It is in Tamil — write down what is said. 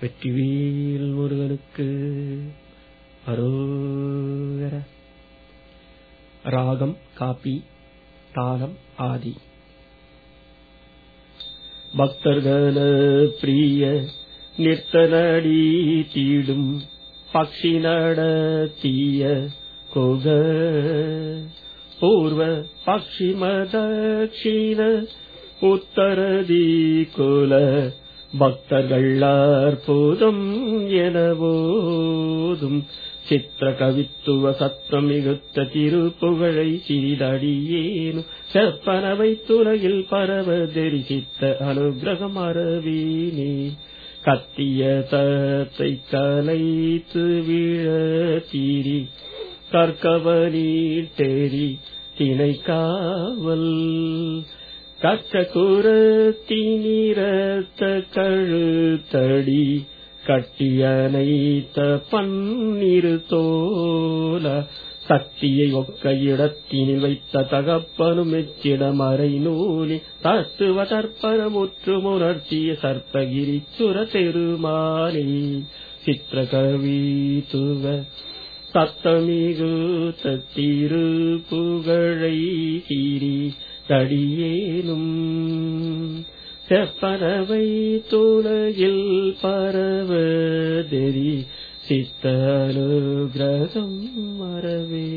வெற்றிவேல் முருகனுக்கு அரோகர. ராகம் காப்பி தாளம் ஆதி. பக்தர்கள பிரிய நிறுத்தனடி தீடும் பக்ஷி நடத்திய கொக. பூர்வ பக்ஷிம தட்சிண உத்தரதி குல பக்தர்கள் போதும் எனவோதும் சித்திர கவித்துவ சத்தம் மிகுத்த திருப்புகழை சிறிதடியேனும் செப்பனவை துலகில் பரவ தெரிசித்த அனுகிரகம் அறவீனே. கத்திய தத்தை கலைத்து விழ தீரி கற்கவனீட்டேரி திணைக்காவல். திணை காவல் கச்ச கழுத்தடி கட்டியனைத்த பன்னிரு தோல சக்தியை ஒக்க இடத்தினில் வைத்த தகப்பனும் மெச்சிட மறை நூலி தத்துவ தற்பரமுற்று உணர்த்திய சர்ப்பகிரி சுர பெருமானே சித்திரகவி துவ சத்தமிகு தத்திரு புகழை கிரி தடியேனும் செப்பனவை துலகில் பரவதெரி சித்தனுகிரகம் மறவே